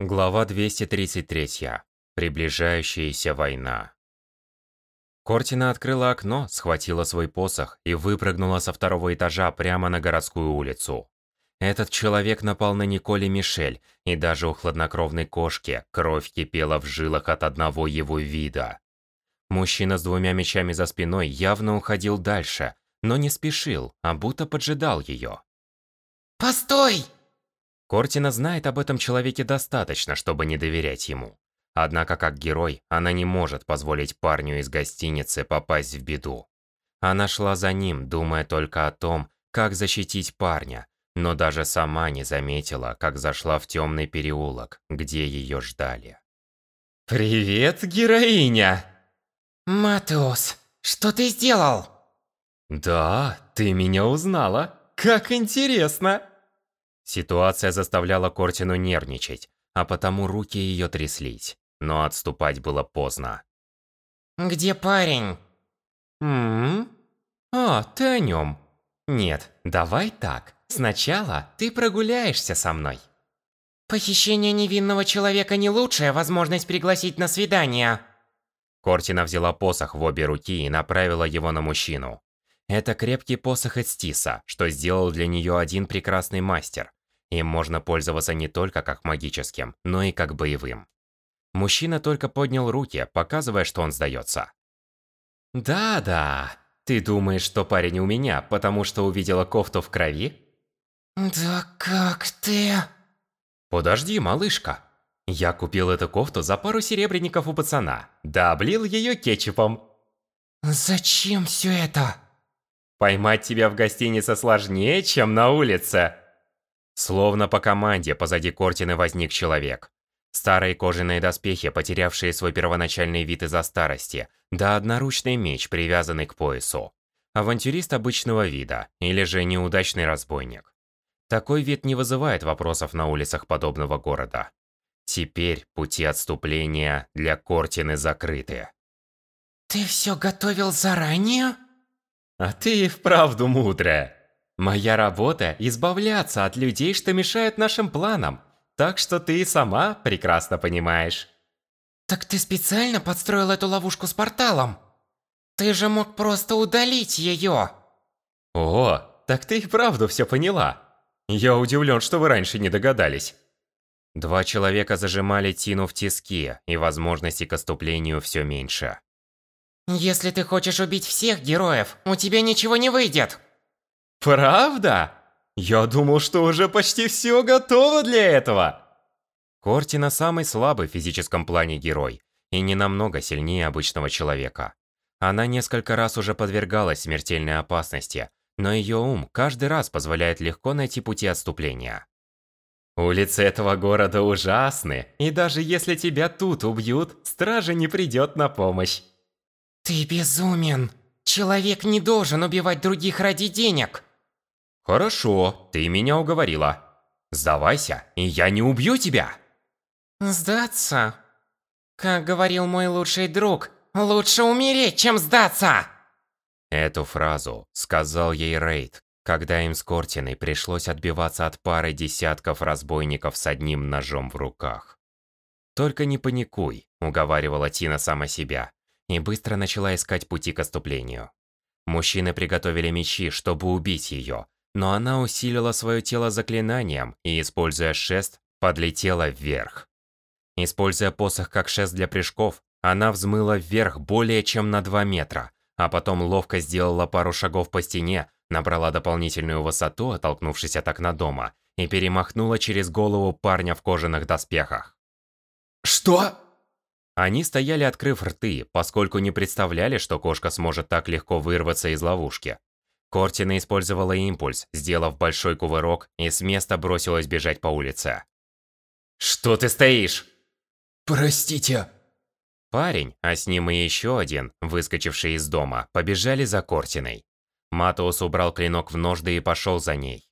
Глава 233. Приближающаяся война. Кортина открыла окно, схватила свой посох и выпрыгнула со второго этажа прямо на городскую улицу. Этот человек напал на Николь и Мишель, и даже у хладнокровной кошки кровь кипела в жилах от одного его вида. Мужчина с двумя мечами за спиной явно уходил дальше, но не спешил, а будто поджидал ее. «Постой!» Кортина знает об этом человеке достаточно, чтобы не доверять ему. Однако, как герой, она не может позволить парню из гостиницы попасть в беду. Она шла за ним, думая только о том, как защитить парня, но даже сама не заметила, как зашла в темный переулок, где ее ждали. «Привет, героиня!» «Матеус, что ты сделал?» «Да, ты меня узнала. Как интересно!» Ситуация заставляла Кортину нервничать, а потому руки ее тряслись. Но отступать было поздно. «Где парень?» «М-м? А, ты о нем. Нет, давай так. Сначала ты прогуляешься со мной». «Похищение невинного человека не лучшая возможность пригласить на свидание». Кортина взяла посох в обе руки и направила его на мужчину. Это крепкий посох из тиса, что сделал для нее один прекрасный мастер. Им можно пользоваться не только как магическим, но и как боевым. Мужчина только поднял руки, показывая, что он сдается. «Да-да, ты думаешь, что парень у меня, потому что увидела кофту в крови?» «Да как ты...» «Подожди, малышка. Я купил эту кофту за пару серебряников у пацана. Да облил ее кетчупом». «Зачем все это?» Поймать тебя в гостинице сложнее, чем на улице. Словно по команде позади Кортины возник человек. Старые кожаные доспехи, потерявшие свой первоначальный вид из-за старости, да одноручный меч, привязанный к поясу. Авантюрист обычного вида, или же неудачный разбойник. Такой вид не вызывает вопросов на улицах подобного города. Теперь пути отступления для Кортины закрыты. «Ты все готовил заранее?» А ты и вправду мудрая. Моя работа – избавляться от людей, что мешают нашим планам. Так что ты и сама прекрасно понимаешь. Так ты специально подстроил эту ловушку с порталом? Ты же мог просто удалить ее. О, так ты и вправду все поняла. Я удивлен, что вы раньше не догадались. Два человека зажимали Тину в тиски, и возможности к отступлению все меньше. Если ты хочешь убить всех героев, у тебя ничего не выйдет. Правда? Я думал, что уже почти все готово для этого. Кортина самый слабый в физическом плане герой, и не намного сильнее обычного человека. Она несколько раз уже подвергалась смертельной опасности, но ее ум каждый раз позволяет легко найти пути отступления. Улицы этого города ужасны, и даже если тебя тут убьют, стража не придет на помощь. Ты безумен. Человек не должен убивать других ради денег. Хорошо, ты меня уговорила. Сдавайся, и я не убью тебя. Сдаться? Как говорил мой лучший друг, лучше умереть, чем сдаться. Эту фразу сказал ей Рейд, когда им с Кортиной пришлось отбиваться от пары десятков разбойников с одним ножом в руках. «Только не паникуй», — уговаривала Тина сама себя и быстро начала искать пути к отступлению. Мужчины приготовили мечи, чтобы убить ее, но она усилила свое тело заклинанием и, используя шест, подлетела вверх. Используя посох как шест для прыжков, она взмыла вверх более чем на 2 метра, а потом ловко сделала пару шагов по стене, набрала дополнительную высоту, оттолкнувшись от окна дома, и перемахнула через голову парня в кожаных доспехах. «Что?» Они стояли, открыв рты, поскольку не представляли, что кошка сможет так легко вырваться из ловушки. Кортина использовала импульс, сделав большой кувырок, и с места бросилась бежать по улице. «Что ты стоишь?» «Простите». Парень, а с ним и еще один, выскочивший из дома, побежали за Кортиной. Матоус убрал клинок в ножды и пошел за ней.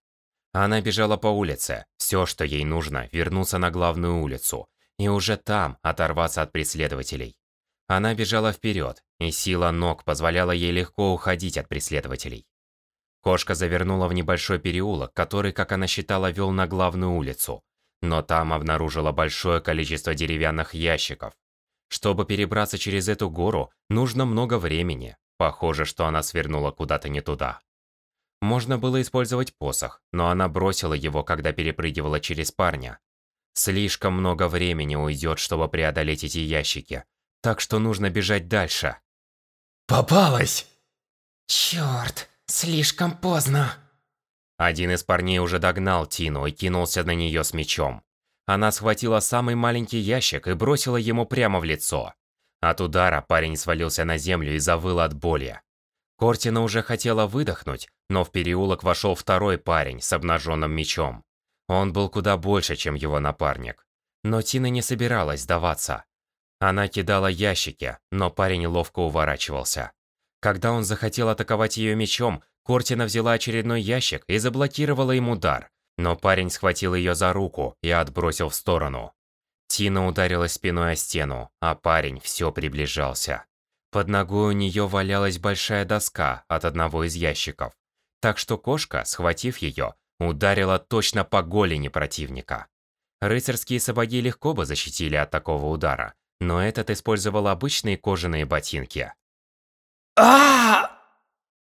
Она бежала по улице. Все, что ей нужно, вернуться на главную улицу, и уже там оторваться от преследователей. Она бежала вперед, и сила ног позволяла ей легко уходить от преследователей. Кошка завернула в небольшой переулок, который, как она считала, вел на главную улицу. но там обнаружила большое количество деревянных ящиков. Чтобы перебраться через эту гору, нужно много времени. Похоже, что она свернула куда-то не туда. Можно было использовать посох, но она бросила его, когда перепрыгивала через парня. Слишком много времени уйдет, чтобы преодолеть эти ящики, так что нужно бежать дальше. Попалась! Черт, слишком поздно. Один из парней уже догнал Тину и кинулся на нее с мечом. Она схватила самый маленький ящик и бросила ему прямо в лицо. От удара парень свалился на землю и завыл от боли. Кортина уже хотела выдохнуть, но в переулок вошел второй парень с обнаженным мечом. Он был куда больше, чем его напарник. Но Тина не собиралась сдаваться. Она кидала ящики, но парень ловко уворачивался. Когда он захотел атаковать ее мечом, Кортина взяла очередной ящик и заблокировала им удар. Но парень схватил ее за руку и отбросил в сторону. Тина ударилась спиной о стену, а парень все приближался. Под ногой у нее валялась большая доска от одного из ящиков. Так что кошка, схватив ее, ударила точно по голени противника. Рыцарские сапоги легко бы защитили от такого удара, но этот использовал обычные кожаные ботинки. А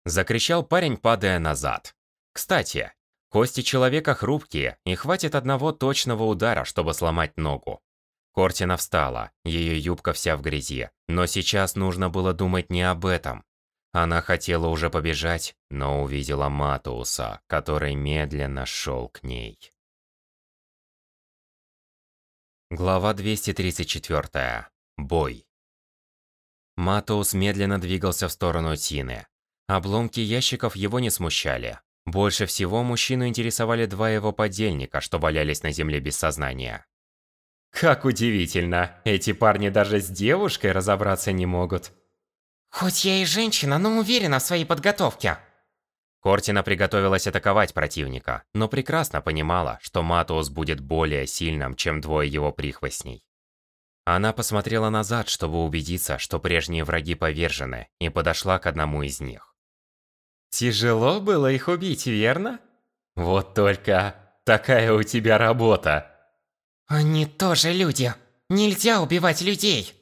Закричал парень, падая назад. Кстати, кости человека хрупкие, и хватит одного точного удара, чтобы сломать ногу. Кортина встала, ее юбка вся в грязи, но сейчас нужно было думать не об этом. Она хотела уже побежать, но увидела Матуса, который медленно шел к ней. Глава 234. Бой. Матус медленно двигался в сторону Тины. Обломки ящиков его не смущали. Больше всего мужчину интересовали два его подельника, что валялись на земле без сознания. Как удивительно, эти парни даже с девушкой разобраться не могут. Хоть я и женщина, но уверена в своей подготовке. Кортина приготовилась атаковать противника, но прекрасно понимала, что Матус будет более сильным, чем двое его прихвостней. Она посмотрела назад, чтобы убедиться, что прежние враги повержены, и подошла к одному из них. «Тяжело было их убить, верно? Вот только такая у тебя работа!» Они тоже люди. Нельзя убивать людей.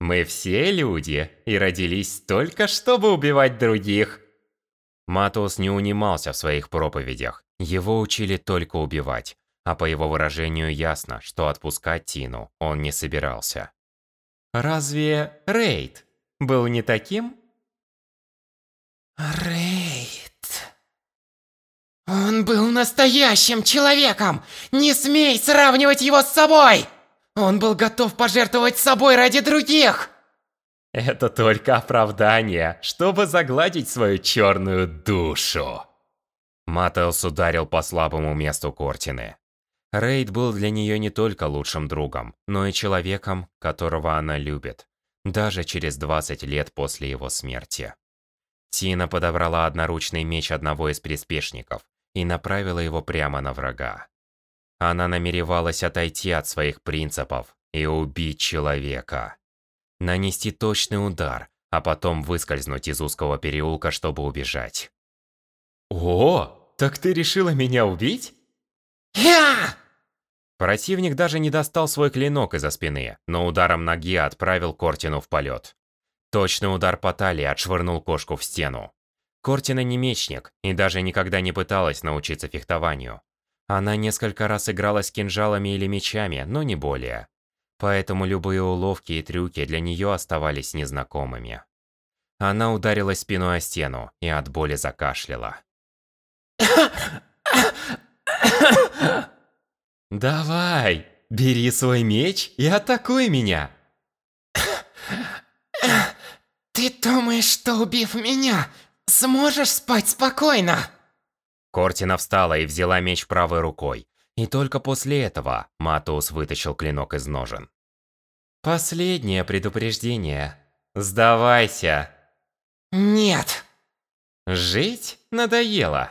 Мы все люди и родились только, чтобы убивать других. Матус не унимался в своих проповедях. Его учили только убивать. А по его выражению ясно, что отпускать Тину он не собирался. Разве Рейд был не таким? Рейд. Он был настоящим человеком! Не смей сравнивать его с собой! Он был готов пожертвовать собой ради других! Это только оправдание, чтобы загладить свою черную душу. Маттеус ударил по слабому месту Кортины. Рейд был для нее не только лучшим другом, но и человеком, которого она любит, даже через 20 лет после его смерти. Тина подобрала одноручный меч одного из приспешников и направила его прямо на врага. Она намеревалась отойти от своих принципов и убить человека. Нанести точный удар, а потом выскользнуть из узкого переулка, чтобы убежать. «О, так ты решила меня убить?» Я! Противник даже не достал свой клинок из-за спины, но ударом ноги отправил Кортину в полет. Точный удар по талии отшвырнул кошку в стену. Кортина не мечник и даже никогда не пыталась научиться фехтованию. Она несколько раз играла с кинжалами или мечами, но не более. Поэтому любые уловки и трюки для нее оставались незнакомыми. Она ударилась спиной о стену и от боли закашляла. «Давай, бери свой меч и атакуй меня!» Ты думаешь, что убив меня, Сможешь спать спокойно?» Кортина встала и взяла меч правой рукой. И только после этого Матус вытащил клинок из ножен. «Последнее предупреждение. Сдавайся!» «Нет!» «Жить надоело!»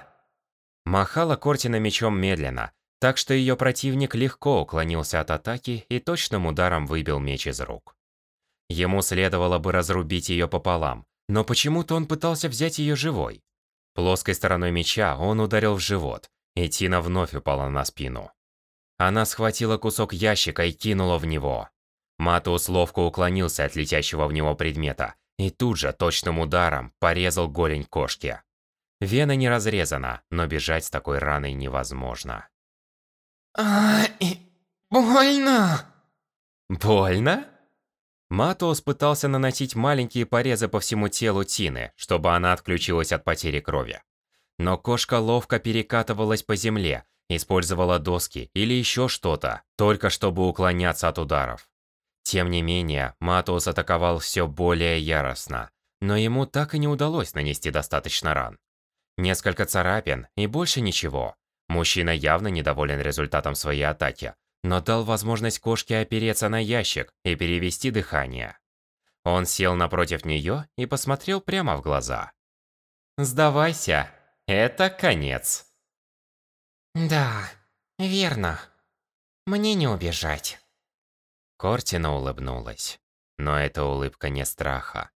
Махала Кортина мечом медленно, так что ее противник легко уклонился от атаки и точным ударом выбил меч из рук. Ему следовало бы разрубить ее пополам, но почему-то он пытался взять ее живой. Плоской стороной меча он ударил в живот, и Тина вновь упала на спину. Она схватила кусок ящика и кинула в него. Матус ловко уклонился от летящего в него предмета и тут же точным ударом порезал голень кошки. Вена не разрезана, но бежать с такой раной невозможно. Ай, больно. Больно? Матус пытался наносить маленькие порезы по всему телу Тины, чтобы она отключилась от потери крови. Но кошка ловко перекатывалась по земле, использовала доски или еще что-то, только чтобы уклоняться от ударов. Тем не менее, Матус атаковал все более яростно, но ему так и не удалось нанести достаточно ран. Несколько царапин и больше ничего. Мужчина явно недоволен результатом своей атаки, но дал возможность кошке опереться на ящик и перевести дыхание. Он сел напротив нее и посмотрел прямо в глаза. «Сдавайся, это конец». Да, верно. Мне не убежать. Кортина улыбнулась, но это улыбка не страха.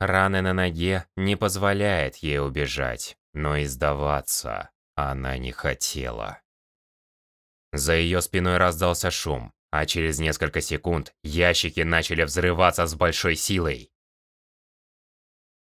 Раны на ноге не позволяет ей убежать, но и сдаваться она не хотела. За ее спиной раздался шум, а через несколько секунд ящики начали взрываться с большой силой.